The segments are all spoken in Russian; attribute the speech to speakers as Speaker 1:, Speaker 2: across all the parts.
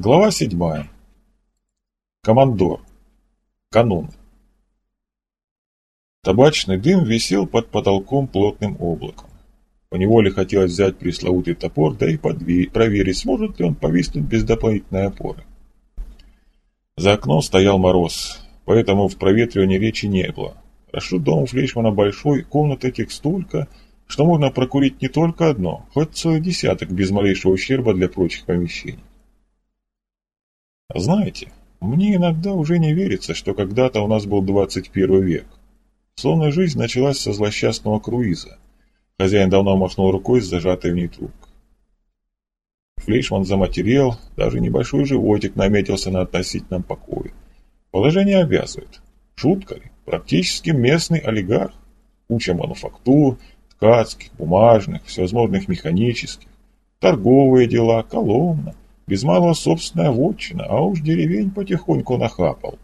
Speaker 1: Глава седьмая. Командор. Канун. Табачный дым висел под потолком плотным облаком. Поневоле хотелось взять пресловутый топор, да и подве- проверить, сможет ли он повиснуть без дополнительной опоры. За окном стоял мороз, поэтому в проветривании речи не было. Хорошо дом Флейшмана большой, комнат этих столько, что можно прокурить не только одно, хоть целый десяток без малейшего ущерба для прочих помещений. Знаете, мне иногда уже не верится, что когда-то у нас был 21 век. Словно жизнь началась со злосчастного круиза. Хозяин давно махнул рукой с зажатой в ней трубкой. Флейшман заматерел, даже небольшой животик наметился на относительном покое. Положение обязывает. Шутка ли? Практически местный олигарх. Куча мануфактур, ткацких, бумажных, всевозможных механических, торговые дела, колонна, без малого собственная вотчина, а уж деревень потихоньку нахапал.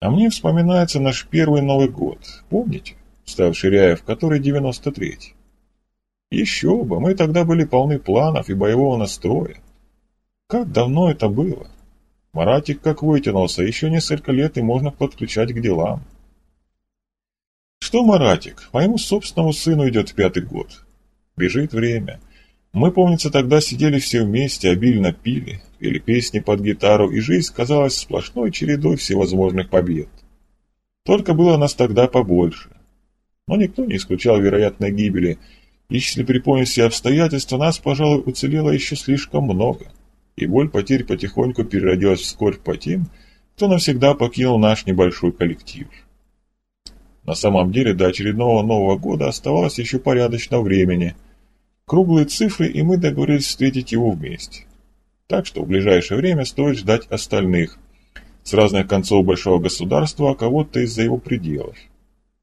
Speaker 1: А мне вспоминается наш первый Новый год, помните? Став Ширяев, который 93-й. Еще бы, мы тогда были полны планов и боевого настроя. Как давно это было? Маратик как вытянулся, еще несколько лет и можно подключать к делам. Что Маратик? Моему собственному сыну идет пятый год. Бежит время. Мы, помнится, тогда сидели все вместе, обильно пили, пели песни под гитару, и жизнь казалась сплошной чередой всевозможных побед. Только было нас тогда побольше. Но никто не исключал вероятной гибели, и если припомнить все обстоятельства, нас, пожалуй, уцелело еще слишком много, и боль потерь потихоньку переродилась в скорбь по тем, кто навсегда покинул наш небольшой коллектив. На самом деле до очередного Нового года оставалось еще порядочно времени. Круглые цифры, и мы договорились встретить его вместе. Так что в ближайшее время стоит ждать остальных. С разных концов большого государства, а кого-то из-за его пределов.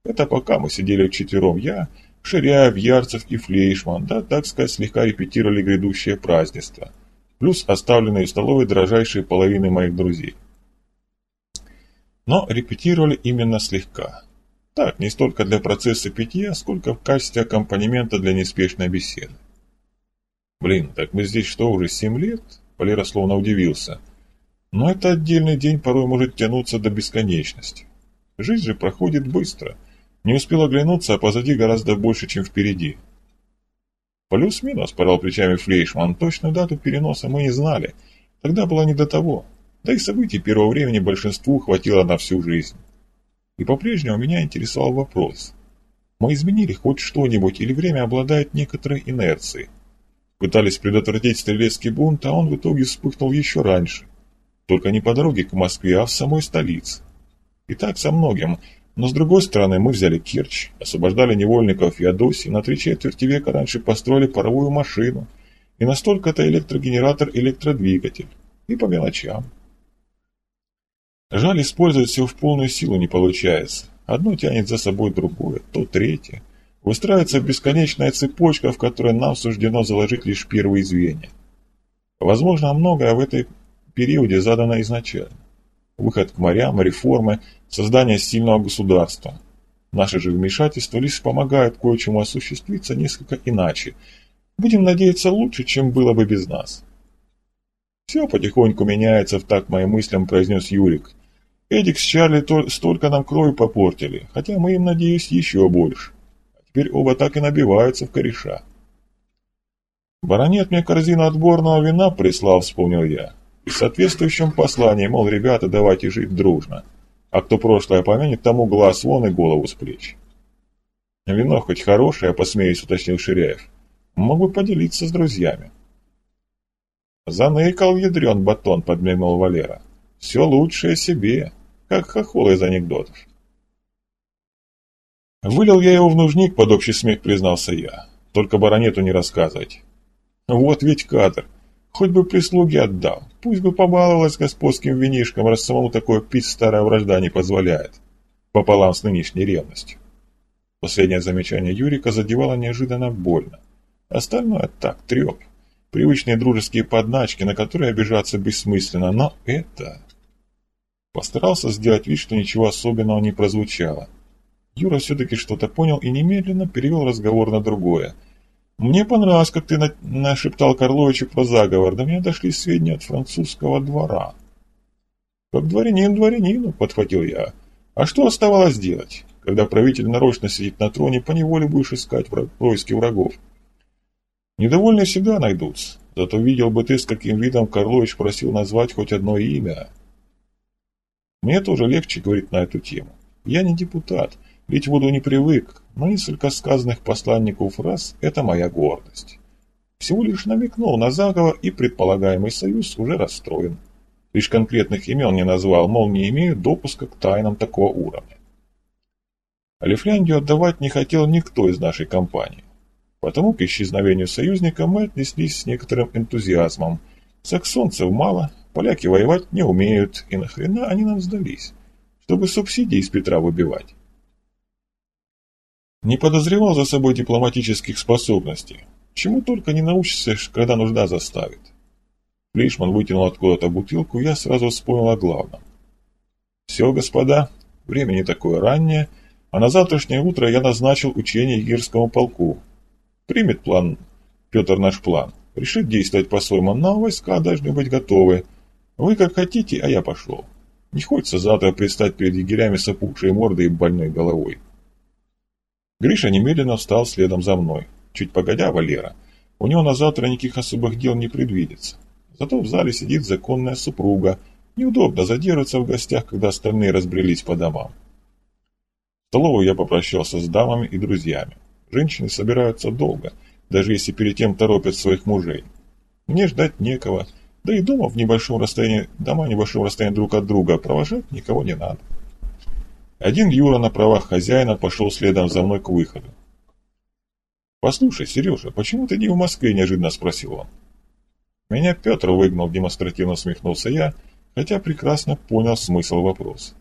Speaker 1: Это пока мы сидели вчетвером я, Ширяев, Ярцев и Флейшман, да, так сказать, слегка репетировали грядущее празднество. Плюс оставленные в столовой дрожайшие половины моих друзей. Но репетировали именно слегка. Так, не столько для процесса питья, сколько в качестве аккомпанемента для неспешной беседы. Блин, так мы здесь что, уже семь лет? Валера словно удивился. Но это отдельный день порой может тянуться до бесконечности. Жизнь же проходит быстро. Не успел оглянуться, а позади гораздо больше, чем впереди. Плюс-минус, порал плечами Флейшман, точную дату переноса мы не знали. Тогда было не до того. Да и событий первого времени большинству хватило на всю жизнь. И по-прежнему меня интересовал вопрос. Мы изменили хоть что-нибудь или время обладает некоторой инерцией? Пытались предотвратить стрелецкий бунт, а он в итоге вспыхнул еще раньше. Только не по дороге к Москве, а в самой столице. И так со многим. Но с другой стороны, мы взяли Керчь, освобождали невольников Феодосии, на три четверти века раньше построили паровую машину. И настолько-то электрогенератор, электродвигатель. И по мелочам. Жаль, использовать все в полную силу не получается. Одно тянет за собой другое, то третье. Выстраивается бесконечная цепочка, в которой нам суждено заложить лишь первые звенья. Возможно, многое в этой периоде задано изначально. Выход к морям, реформы, создание сильного государства. Наши же вмешательства лишь помогают кое-чему осуществиться несколько иначе. Будем надеяться лучше, чем было бы без нас. Все потихоньку меняется в так моим мыслям, произнес Юрик. Эдик с Чарли столько нам крови попортили, хотя мы им, надеюсь, еще больше. А теперь оба так и набиваются в кореша. Баронет мне корзину отборного вина прислал, вспомнил я. И в соответствующем послании, мол, ребята, давайте жить дружно. А кто прошлое помянет, тому глаз вон и голову с плеч. Вино хоть хорошее, посмеюсь, уточнил Ширяев. Могу поделиться с друзьями. Заныкал ядрен батон, подмигнул Валера. Все лучшее себе, как хохол из анекдотов. Вылил я его в нужник, под общий смех признался я. Только баронету не рассказывать. Вот ведь кадр. Хоть бы прислуги отдал. Пусть бы побаловалась господским винишком, раз самому такое пить старая вражда не позволяет. Пополам с нынешней ревностью. Последнее замечание Юрика задевало неожиданно больно. Остальное так, треп. Привычные дружеские подначки, на которые обижаться бессмысленно, но это... Постарался сделать вид, что ничего особенного не прозвучало. Юра все-таки что-то понял и немедленно перевел разговор на другое. Мне понравилось, как ты на нашептал Карловичу про заговор, до меня дошли сведения от французского двора. Как дворянин дворянину, подхватил я. А что оставалось делать? Когда правитель нарочно сидит на троне, поневоле будешь искать враг, поиски врагов. Недовольные всегда найдутся. Зато видел бы ты, с каким видом Карлович просил назвать хоть одно имя. Мне тоже легче говорить на эту тему. Я не депутат, ведь воду не привык, но несколько сказанных посланнику фраз – это моя гордость. Всего лишь намекнул на заговор, и предполагаемый союз уже расстроен. Лишь конкретных имен не назвал, мол, не имею допуска к тайнам такого уровня. Алифляндию отдавать не хотел никто из нашей компании. Потому к исчезновению союзника мы отнеслись с некоторым энтузиазмом. Саксонцев мало, поляки воевать не умеют, и нахрена они нам сдались? Чтобы субсидии из Петра выбивать. Не подозревал за собой дипломатических способностей. Чему только не научишься, когда нужда заставит. Флейшман вытянул откуда-то бутылку, я сразу вспомнил о главном. «Все, господа, время не такое раннее, а на завтрашнее утро я назначил учение Гирскому полку. Примет план Петр наш план, решит действовать по-своему, но войска должны быть готовы. Вы как хотите, а я пошел. Не хочется завтра предстать перед егерями с опухшей мордой и больной головой». Гриша немедленно встал следом за мной. Чуть погодя, Валера. У него на завтра никаких особых дел не предвидится. Зато в зале сидит законная супруга. Неудобно задерживаться в гостях, когда остальные разбрелись по домам. В столовую я попрощался с дамами и друзьями. Женщины собираются долго, даже если перед тем торопят своих мужей. Мне ждать некого, да и дома в небольшом расстоянии, дома в небольшом расстоянии друг от друга провожать никого не надо. Один Юра на правах хозяина пошел следом за мной к выходу. «Послушай, Сережа, почему ты не в Москве?» – неожиданно спросил он. «Меня Петр выгнал», – демонстративно усмехнулся я, хотя прекрасно понял смысл вопроса.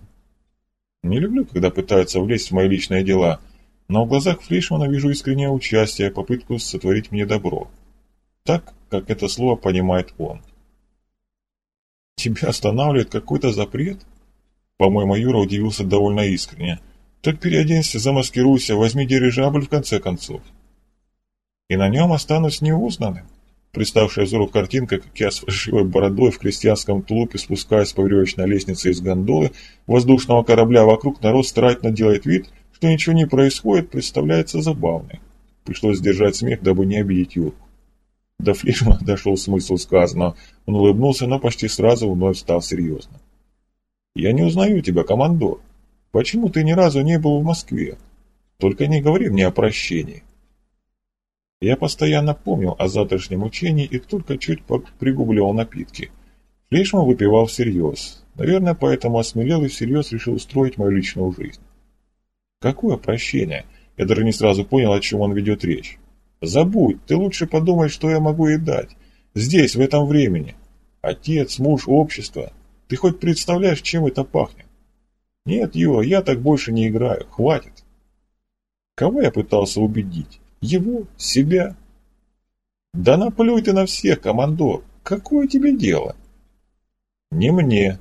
Speaker 1: Не люблю, когда пытаются влезть в мои личные дела, но в глазах Флейшмана вижу искреннее участие, попытку сотворить мне добро. Так, как это слово понимает он. «Тебя останавливает какой-то запрет?» По-моему, Юра удивился довольно искренне. «Так переоденься, замаскируйся, возьми дирижабль в конце концов». «И на нем останусь неузнанным». Представшая взору картинка, как я с фальшивой бородой в крестьянском тулупе спускаюсь по веревочной лестнице из гондолы воздушного корабля, вокруг народ старательно делает вид, что ничего не происходит, представляется забавной. Пришлось сдержать смех, дабы не обидеть Юрку. До Флишмана дошел смысл сказанного. Он улыбнулся, но почти сразу вновь стал серьезным. «Я не узнаю тебя, командор. Почему ты ни разу не был в Москве? Только не говори мне о прощении». Я постоянно помнил о завтрашнем учении и только чуть пригубливал напитки. Флейшман выпивал всерьез. Наверное, поэтому осмелел и всерьез решил устроить мою личную жизнь. Какое прощение? Я даже не сразу понял, о чем он ведет речь. Забудь, ты лучше подумай, что я могу ей дать. Здесь, в этом времени. Отец, муж, общество. Ты хоть представляешь, чем это пахнет? Нет, Юра, я так больше не играю, хватит. Кого я пытался убедить? Его? Себя? Да наплюй ты на всех, командор. Какое тебе дело? Не мне.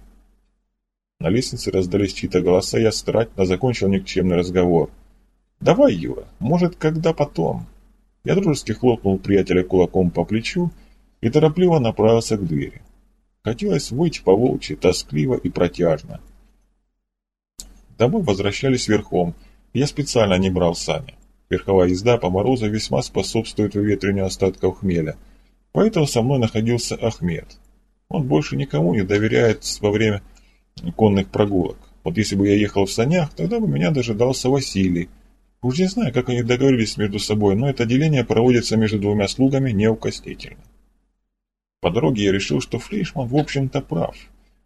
Speaker 1: На лестнице раздались чьи-то голоса, я старательно закончил никчемный разговор. Давай, Юра, может, когда потом. Я дружески хлопнул приятеля кулаком по плечу и торопливо направился к двери. Хотелось выйти по волчьи, тоскливо и протяжно. Домой возвращались верхом, я специально не брал сани. Верховая езда по морозу весьма способствует выветрению остатков хмеля. Поэтому со мной находился Ахмед. Он больше никому не доверяет во время конных прогулок. Вот если бы я ехал в санях, тогда бы меня дожидался Василий. Уж не знаю, как они договорились между собой, но это деление проводится между двумя слугами неукоснительно. По дороге я решил, что Флейшман в общем-то прав.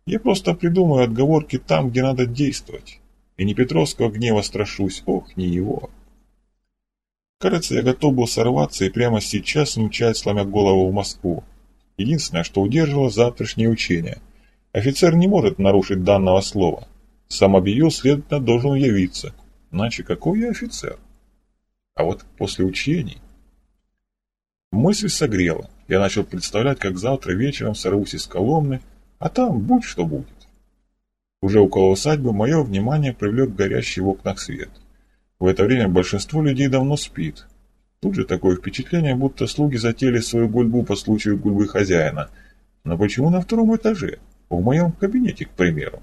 Speaker 1: Я просто придумаю отговорки там, где надо действовать. И не Петровского гнева страшусь, ох, не его. Кажется, я готов был сорваться и прямо сейчас умчать, сломя голову в Москву. Единственное, что удерживало завтрашнее учение. Офицер не может нарушить данного слова. Сам объявил, следовательно, должен явиться. Иначе какой я офицер? А вот после учений... Мысль согрела. Я начал представлять, как завтра вечером сорвусь из Коломны, а там будь что будет. Уже около усадьбы мое внимание привлек горящий в окнах свет. В это время большинство людей давно спит. Тут же такое впечатление, будто слуги затеяли свою гульбу по случаю гульбы хозяина. Но почему на втором этаже? В моем кабинете, к примеру.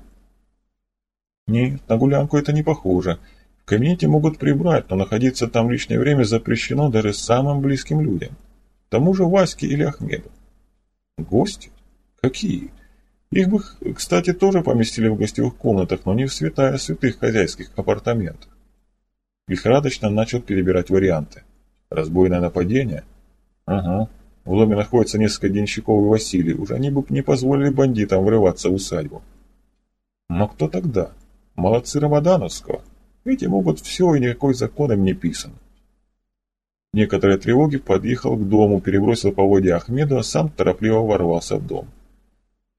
Speaker 1: Нет, на гулянку это не похоже. В кабинете могут прибрать, но находиться там лишнее время запрещено даже самым близким людям. К тому же Ваське или Ахмеду. Гости? Какие? Их бы, кстати, тоже поместили в гостевых комнатах, но не в святая святых хозяйских апартаментах. Лихорадочно начал перебирать варианты. Разбойное нападение? Ага. В ломе находится несколько денщиков и Василий. Уже они бы не позволили бандитам врываться в усадьбу. Но кто тогда? Молодцы Рамадановского. Эти могут все, и никакой закон им не писан. Некоторые тревоги подъехал к дому, перебросил поводья Ахмеду, а сам торопливо ворвался в дом.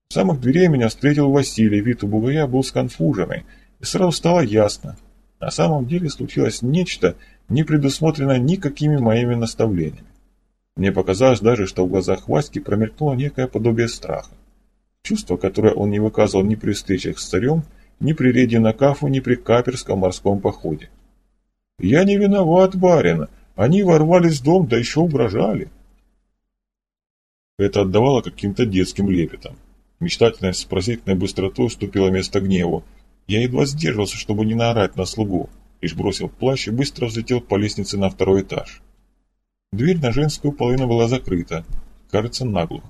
Speaker 1: В самых дверей меня встретил Василий, вид у бугая был сконфуженный, и сразу стало ясно. На самом деле случилось нечто, не предусмотренное никакими моими наставлениями. Мне показалось даже, что в глазах Васьки промелькнуло некое подобие страха. Чувство, которое он не выказывал ни при встречах с царем, ни при рейде на Кафу, ни при каперском морском походе. «Я не виноват, барин. Они ворвались в дом, да еще угрожали». Это отдавало каким-то детским лепетом. Мечтательность с просительной быстротой уступила место гневу. Я едва сдерживался, чтобы не наорать на слугу, лишь бросил плащ и быстро взлетел по лестнице на второй этаж. Дверь на женскую половину была закрыта, кажется, наглухо.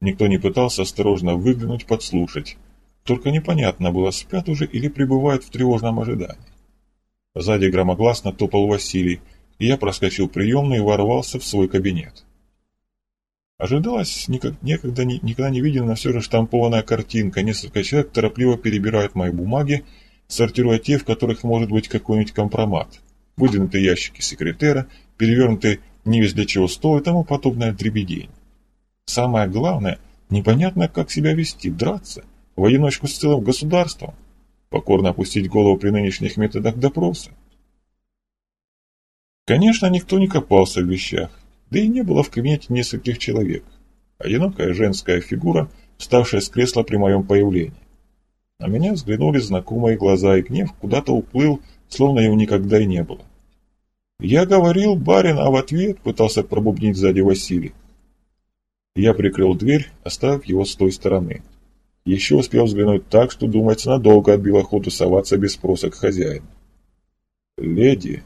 Speaker 1: Никто не пытался осторожно выглянуть, подслушать. Только непонятно было, спят уже или пребывают в тревожном ожидании. Сзади громогласно топал Василий, и я проскочил приемный и ворвался в свой кабинет. Ожидалась никак, некогда, никогда не виденная все же штампованная картинка. Несколько человек торопливо перебирают мои бумаги, сортируя те, в которых может быть какой-нибудь компромат. Выдвинутые ящики секретера, перевернутые не весь для чего стол и тому подобное дребедень. Самое главное, непонятно, как себя вести, драться, в одиночку с целым государством, покорно опустить голову при нынешних методах допроса. Конечно, никто не копался в вещах. Да и не было в кабинете нескольких человек. Одинокая женская фигура, вставшая с кресла при моем появлении. На меня взглянули знакомые глаза, и гнев куда-то уплыл, словно его никогда и не было. «Я говорил, барин, а в ответ пытался пробубнить сзади Василий. Я прикрыл дверь, оставив его с той стороны. Еще успел взглянуть так, что, думается, надолго отбил охоту соваться без спроса к хозяину. «Леди!»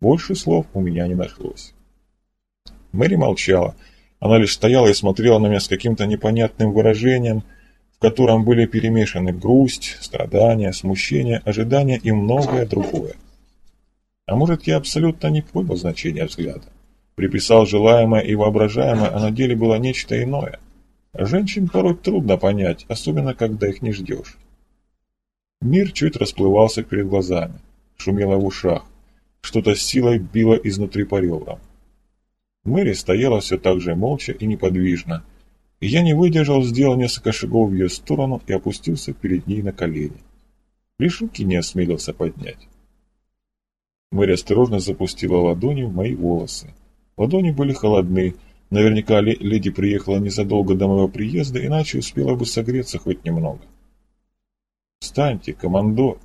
Speaker 1: Больше слов у меня не нашлось. Мэри молчала. Она лишь стояла и смотрела на меня с каким-то непонятным выражением, в котором были перемешаны грусть, страдания, смущение, ожидание и многое другое. А может, я абсолютно не понял значения взгляда. Приписал желаемое и воображаемое, а на деле было нечто иное. Женщин порой трудно понять, особенно когда их не ждешь. Мир чуть расплывался перед глазами, шумело в ушах, что-то с силой било изнутри по ребрам. Мэри стояла все так же молча и неподвижно, и я не выдержал, сделал несколько шагов в ее сторону и опустился перед ней на колени. Лишь руки не осмелился поднять. Мэри осторожно запустила ладони в мои волосы. Ладони были холодны, наверняка леди приехала незадолго до моего приезда, иначе успела бы согреться хоть немного. «Встаньте, командор!»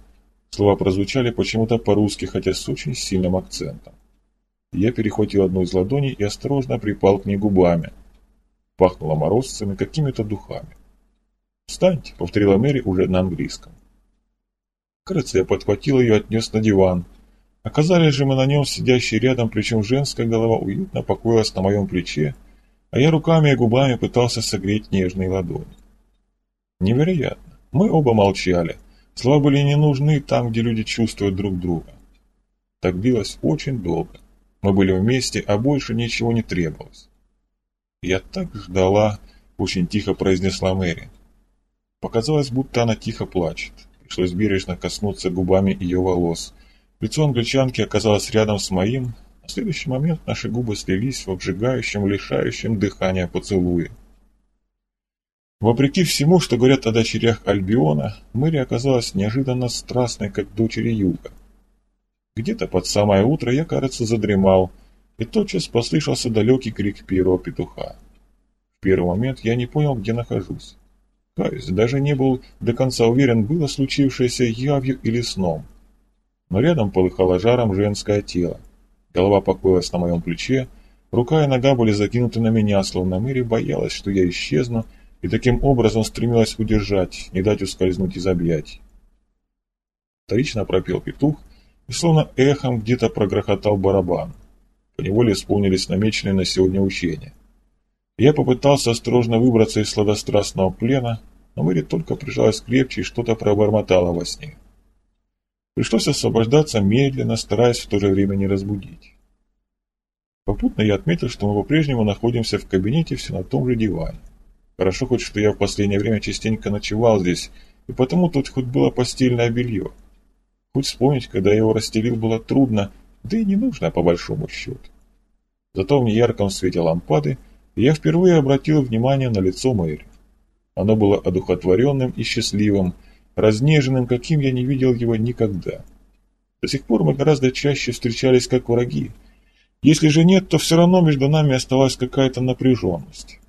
Speaker 1: Слова прозвучали почему-то по-русски, хотя с очень сильным акцентом. Я перехватил одну из ладоней и осторожно припал к ней губами. Пахнуло морозцами, какими-то духами. «Встаньте», — повторила Мэри уже на английском. Кажется, я подхватил ее и отнес на диван. Оказались же мы на нем, сидящие рядом, причем женская голова уютно покоилась на моем плече, а я руками и губами пытался согреть нежные ладони. Невероятно. Мы оба молчали. Слова были не нужны там, где люди чувствуют друг друга. Так длилось очень долго. Мы были вместе, а больше ничего не требовалось. «Я так ждала», — очень тихо произнесла Мэри. Показалось, будто она тихо плачет. Пришлось бережно коснуться губами ее волос. Лицо англичанки оказалось рядом с моим. На следующий момент наши губы слились в обжигающем, лишающем дыхания поцелуе. Вопреки всему, что говорят о дочерях Альбиона, Мэри оказалась неожиданно страстной, как дочери Юга. Где-то под самое утро я, кажется, задремал, и тотчас послышался далекий крик первого петуха. В первый момент я не понял, где нахожусь. Каюсь, даже не был до конца уверен, было случившееся явью или сном. Но рядом полыхало жаром женское тело. Голова покоилась на моем плече, рука и нога были закинуты на меня, словно Мэри боялась, что я исчезну, и таким образом стремилась удержать, не дать ускользнуть из объятий. Вторично пропел петух, и словно эхом где-то прогрохотал барабан. Поневоле исполнились намеченные на сегодня учения. Я попытался осторожно выбраться из сладострастного плена, но Мэри только прижалась крепче и что-то пробормотала во сне. Пришлось освобождаться медленно, стараясь в то же время не разбудить. Попутно я отметил, что мы по-прежнему находимся в кабинете все на том же диване. Хорошо хоть, что я в последнее время частенько ночевал здесь, и потому тут хоть было постельное белье. Хоть вспомнить, когда я его расстелил, было трудно, да и не нужно по большому счету. Зато в неярком свете лампады я впервые обратил внимание на лицо Мэри. Оно было одухотворенным и счастливым, разнеженным, каким я не видел его никогда. До сих пор мы гораздо чаще встречались как враги. Если же нет, то все равно между нами оставалась какая-то напряженность.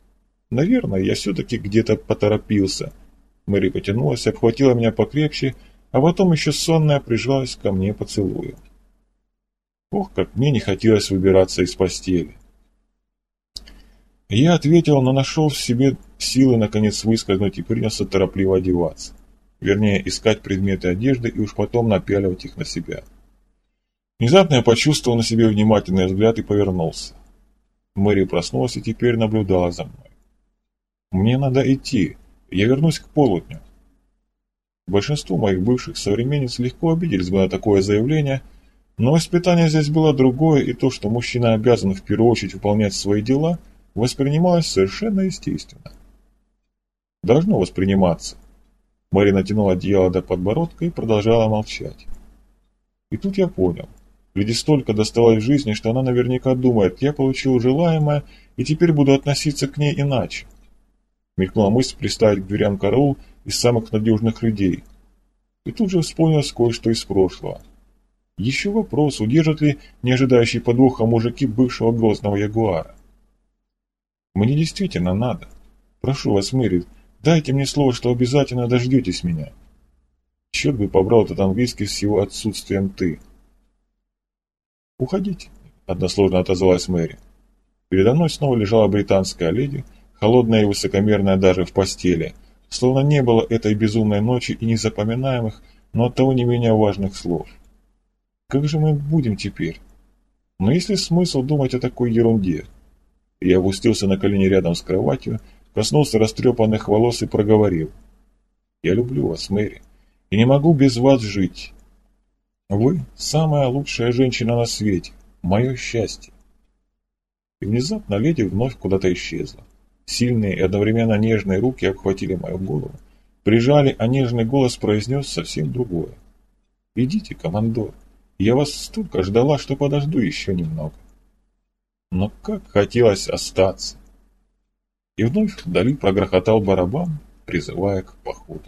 Speaker 1: Наверное, я все-таки где-то поторопился. Мэри потянулась, обхватила меня покрепче, а потом еще сонная прижалась ко мне поцелуем. Ох, как мне не хотелось выбираться из постели. Я ответил, но нашел в себе силы наконец выскользнуть и принялся торопливо одеваться. Вернее, искать предметы одежды и уж потом напяливать их на себя. Внезапно я почувствовал на себе внимательный взгляд и повернулся. Мэри проснулась и теперь наблюдала за мной. «Мне надо идти. Я вернусь к полудню». Большинство моих бывших современниц легко обиделись бы на такое заявление, но воспитание здесь было другое, и то, что мужчина обязан в первую очередь выполнять свои дела – воспринималось совершенно естественно. Должно восприниматься. Мэри натянула одеяло до подбородка и продолжала молчать. И тут я понял. Леди столько досталось в жизни, что она наверняка думает, я получил желаемое, и теперь буду относиться к ней иначе. Мелькнула мысль приставить к дверям караул из самых надежных людей. И тут же вспомнилось кое-что из прошлого. Еще вопрос, удержат ли неожидающий подвоха мужики бывшего грозного ягуара. Мне действительно надо. Прошу вас, Мэри, дайте мне слово, что обязательно дождетесь меня. Черт бы побрал этот английский с его отсутствием «ты». «Уходите», — односложно отозвалась Мэри. Передо мной снова лежала британская леди, холодная и высокомерная даже в постели, словно не было этой безумной ночи и незапоминаемых, но оттого не менее важных слов. Как же мы будем теперь? Но есть ли смысл думать о такой ерунде? Я опустился на колени рядом с кроватью, коснулся растрепанных волос и проговорил. «Я люблю вас, Мэри, и не могу без вас жить. Вы – самая лучшая женщина на свете, мое счастье». И внезапно леди вновь куда-то исчезла. Сильные и одновременно нежные руки обхватили мою голову, прижали, а нежный голос произнес совсем другое. «Идите, командор, я вас столько ждала, что подожду еще немного» но как хотелось остаться. И вновь вдали прогрохотал барабан, призывая к походу.